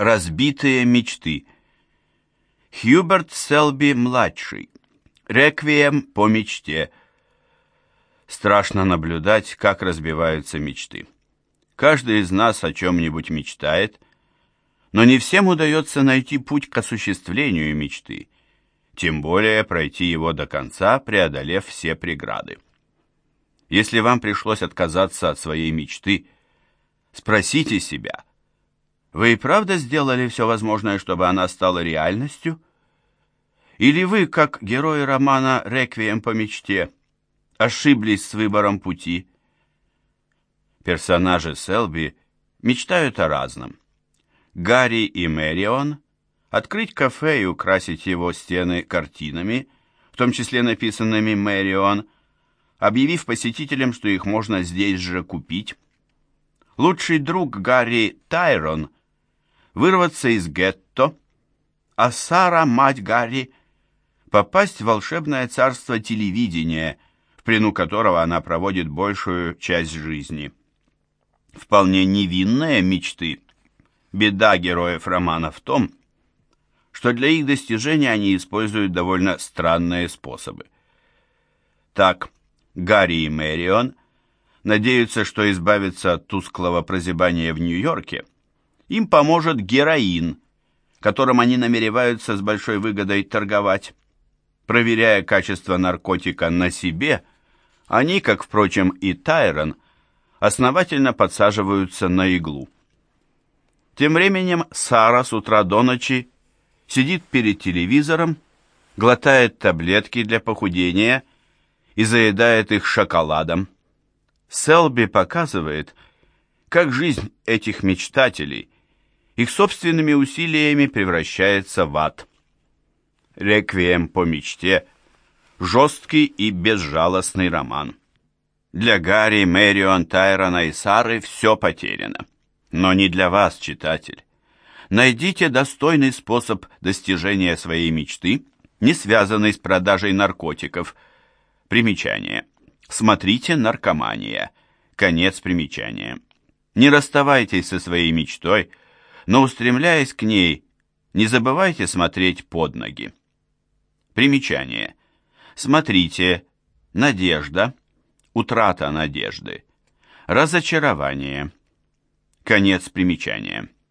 Разбитые мечты. Хьюберт Селби-младший. Реквием по мечте. Страшно наблюдать, как разбиваются мечты. Каждый из нас о чем-нибудь мечтает, но не всем удается найти путь к осуществлению мечты, тем более пройти его до конца, преодолев все преграды. Если вам пришлось отказаться от своей мечты, спросите себя – вы и правда сделали все возможное, чтобы она стала реальностью? Или вы, как герои романа «Реквием по мечте», ошиблись с выбором пути? Персонажи Селби мечтают о разном. Гарри и Мэрион открыть кафе и украсить его стены картинами, в том числе написанными Мэрион, объявив посетителям, что их можно здесь же купить. Лучший друг Гарри Тайрон – вырваться из гетто, а Сара, мать Гарри, попасть в волшебное царство телевидения, в плену которого она проводит большую часть жизни. Вполне невинные мечты. Беда героев романа в том, что для их достижения они используют довольно странные способы. Так, Гарри и Мэрион надеются, что избавиться от тусклого прозябания в Нью-Йорке им поможет героин, которым они намереваются с большой выгодой торговать. Проверяя качество наркотика на себе, они, как, впрочем, и Тайрон, основательно подсаживаются на иглу. Тем временем Сара с утра до ночи сидит перед телевизором, глотает таблетки для похудения и заедает их шоколадом. Селби показывает, как жизнь этих мечтателей их собственными усилиями превращается в ад. «Реквием по мечте» — жесткий и безжалостный роман. Для Гарри, Мэрион, Тайрона и Сары все потеряно. Но не для вас, читатель. Найдите достойный способ достижения своей мечты, не связанный с продажей наркотиков. Примечание. Смотрите «Наркомания». Конец примечания. Не расставайтесь со своей мечтой – но устремляясь к ней, не забывайте смотреть под ноги. Примечание. Смотрите, надежда, утрата надежды, разочарование. Конец примечания.